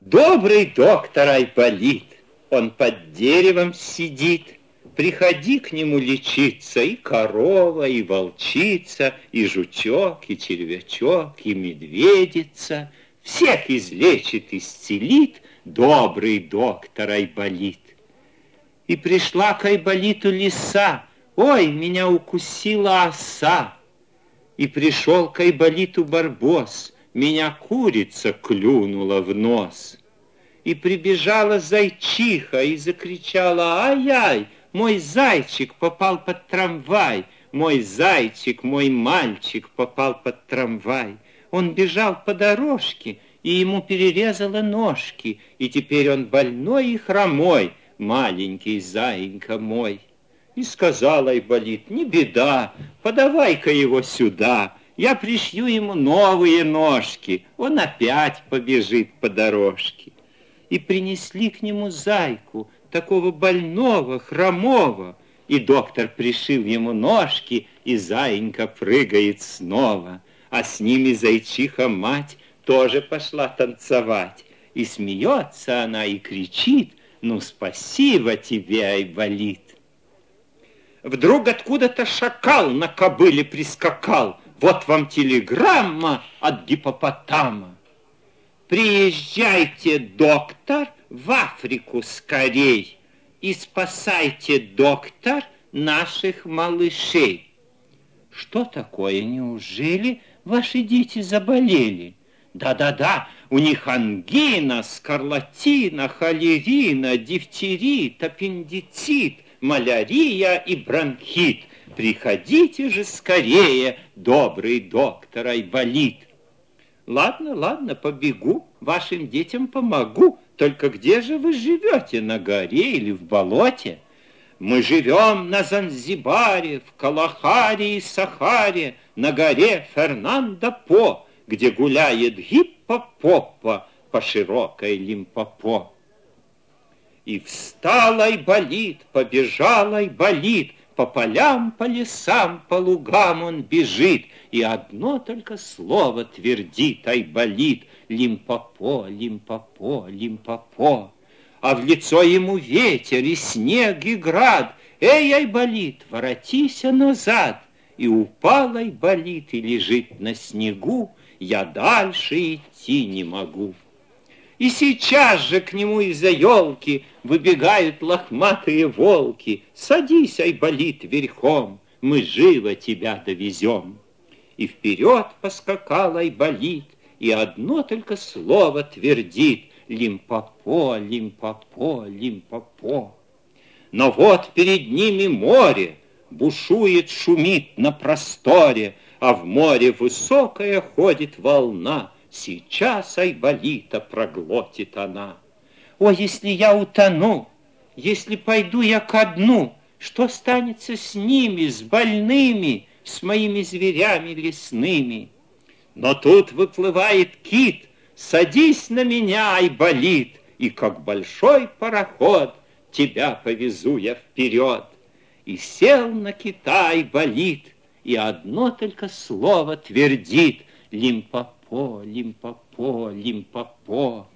Добрый доктор Айболит, он под деревом сидит, Приходи к нему лечиться и корова, и волчица, и жучок, и червячок, и медведица. Всех излечит, исцелит добрый доктор Айболит. И пришла к Айболиту лиса, ой, меня укусила оса. И пришел к Айболиту барбос, меня курица клюнула в нос. И прибежала зайчиха и закричала, ай-яй, мой зайчик попал под трамвай, мой зайчик, мой мальчик попал под трамвай. Он бежал по дорожке, и ему перерезало ножки, и теперь он больной и хромой, маленький заинька мой. И сказала Айболит, не беда, подавай-ка его сюда, я пришью ему новые ножки, он опять побежит по дорожке. И принесли к нему зайку, такого больного, хромого, и доктор пришил ему ножки, и заинька прыгает снова, а с ними зайчиха-мать тоже пошла танцевать. И смеется она и кричит, ну, спасибо тебе, Айболит. Вдруг откуда-то шакал на кобыле прискакал. Вот вам телеграмма от гипопотама. Приезжайте, доктор, в Африку скорей и спасайте, доктор, наших малышей. Что такое? Неужели ваши дети заболели? Да-да-да, у них ангина, скарлатина, холерина, дифтерит, аппендицит, малярия и бронхит. Приходите же скорее, добрый доктор Айболит. Ладно, ладно, побегу, вашим детям помогу. Только где же вы живете, на горе или в болоте? Мы живем на Занзибаре, в Калахаре и Сахаре, на горе Фернандо По, где гуляет гиппопопа по широкой Лимпопо. И встала и болит, побежала и болит, по полям, по лесам, по лугам он бежит, И одно только слово твердит, ай болит, Лимпопо, лимпопо, лимпопо. А в лицо ему ветер и снег и град, Эй, ай болит, воротися назад. И упал ай болит и лежит на снегу, Я дальше идти не могу. И сейчас же к нему из-за елки Выбегают лохматые волки. Садись, Айболит, верхом, Мы живо тебя довезем. И вперед поскакал Айболит, И одно только слово твердит Лимпопо, лимпопо, лимпопо. Но вот перед ними море, Бушует, шумит на просторе, А в море высокая ходит волна — Сейчас Айболита проглотит она. О, если я утону, если пойду я ко дну, что станется с ними, с больными, с моими зверями лесными? Но тут выплывает кит, садись на меня, Айболит, и как большой пароход тебя повезу я вперед. И сел на кита Айболит, и одно только слово твердит Лимпопо Лимпопо, Лимпопо, Лимпопо.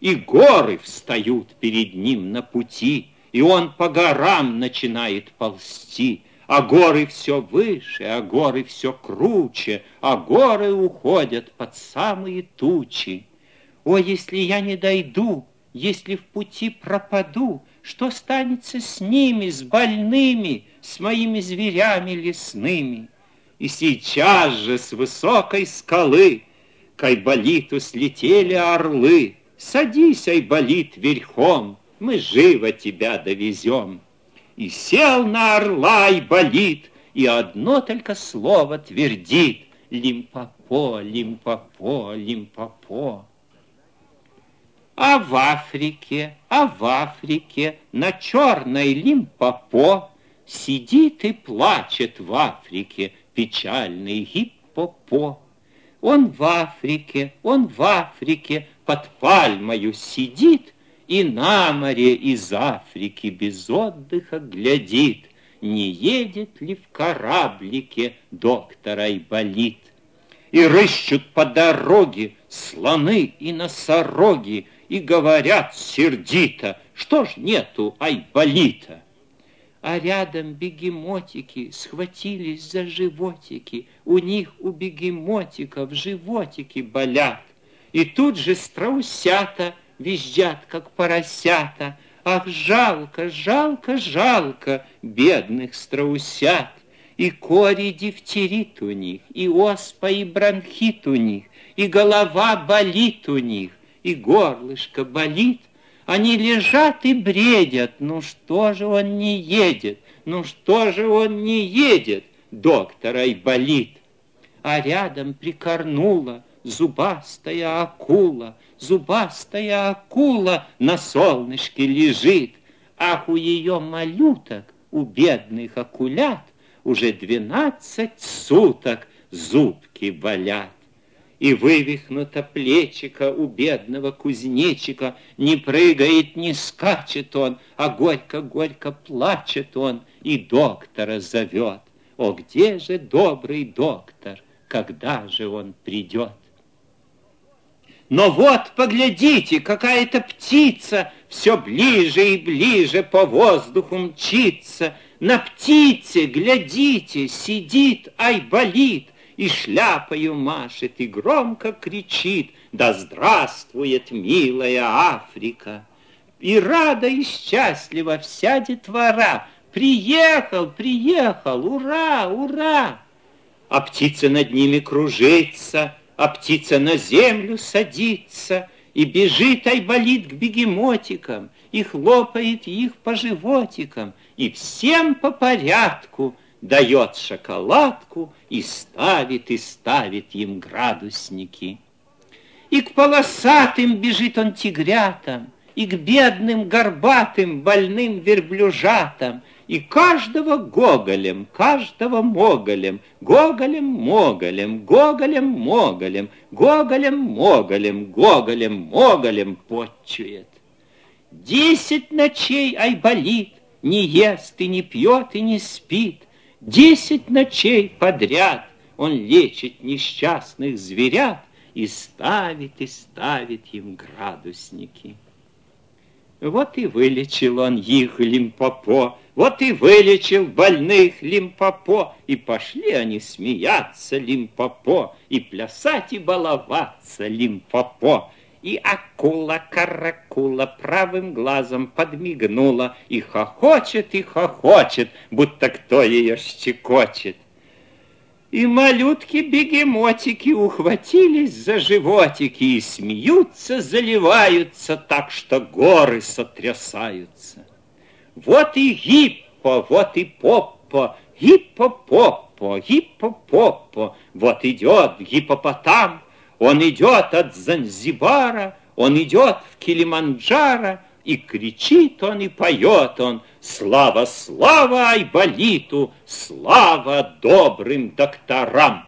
И горы встают перед ним на пути, И он по горам начинает ползти, А горы все выше, а горы все круче, А горы уходят под самые тучи. О, если я не дойду, если в пути пропаду, Что станется с ними, с больными, С моими зверями лесными? И сейчас же с высокой скалы К Айболиту слетели орлы. Садись, Айболит, верхом, Мы живо тебя довезем. И сел на орла Айболит, И одно только слово твердит Лимпопо, Лимпопо, Лимпопо. А в Африке, а в Африке На черной Лимпопо Сидит и плачет в Африке печальный гиппопо. Он в Африке, он в Африке под пальмою сидит И на море из Африки без отдыха глядит, Не едет ли в кораблике доктор Айболит. И рыщут по дороге слоны и носороги, и говорят сердито, что ж нету айболита. А рядом бегемотики схватились за животики, у них у бегемотиков животики болят. И тут же страусята визжат, как поросята. Ах, жалко, жалко, жалко бедных страусят. И кори дифтерит у них, и оспа, и бронхит у них, и голова болит у них, и горлышко болит. Они лежат и бредят, ну что же он не едет, ну что же он не едет, доктора и болит. А рядом прикорнула зубастая акула, зубастая акула на солнышке лежит. Ах, у ее малюток, у бедных акулят, уже двенадцать суток зубки болят. И вывихнуто плечика у бедного кузнечика, Не прыгает, не скачет он, а горько-горько плачет он И доктора зовет. О, где же добрый доктор, когда же он придет? Но вот, поглядите, какая-то птица Все ближе и ближе по воздуху мчится. На птице, глядите, сидит, ай, болит, И шляпою машет, и громко кричит, Да здравствует милая Африка! И рада и счастлива вся детвора, Приехал, приехал, ура, ура! А птица над ними кружится, а птица на землю садится и бежит айболит к бегемотикам, и хлопает их по животикам, и всем по порядку дает шоколадку и ставит, и ставит им градусники. И к полосатым бежит он тигрятам, и к бедным горбатым больным верблюжатам, и каждого гоголем, каждого моголем, гоголем-моголем, гоголем-моголем, гоголем-моголем, гоголем-моголем почует. Десять ночей айболит, не ест и не пьет и не спит. Десять ночей подряд он лечит несчастных зверят и ставит и ставит им градусники. Вот и вылечил он их лимпопо, вот и вылечил больных Лимпопо, и пошли они смеяться Лимпопо, и плясать и баловаться Лимпопо. И акула-каракула правым глазом подмигнула, и хохочет, и хохочет, будто кто ее щекочет. И малютки-бегемотики ухватились за животики и смеются, заливаются так, что горы сотрясаются. Вот и гиппо, вот и поппо, гиппо-поппо, гиппо-поппо. Вот идет гиппопотам, он идет от Занзибара, он идет в Килиманджаро, и кричит он, и поет он, Слава, слава Айболиту, слава добрым докторам!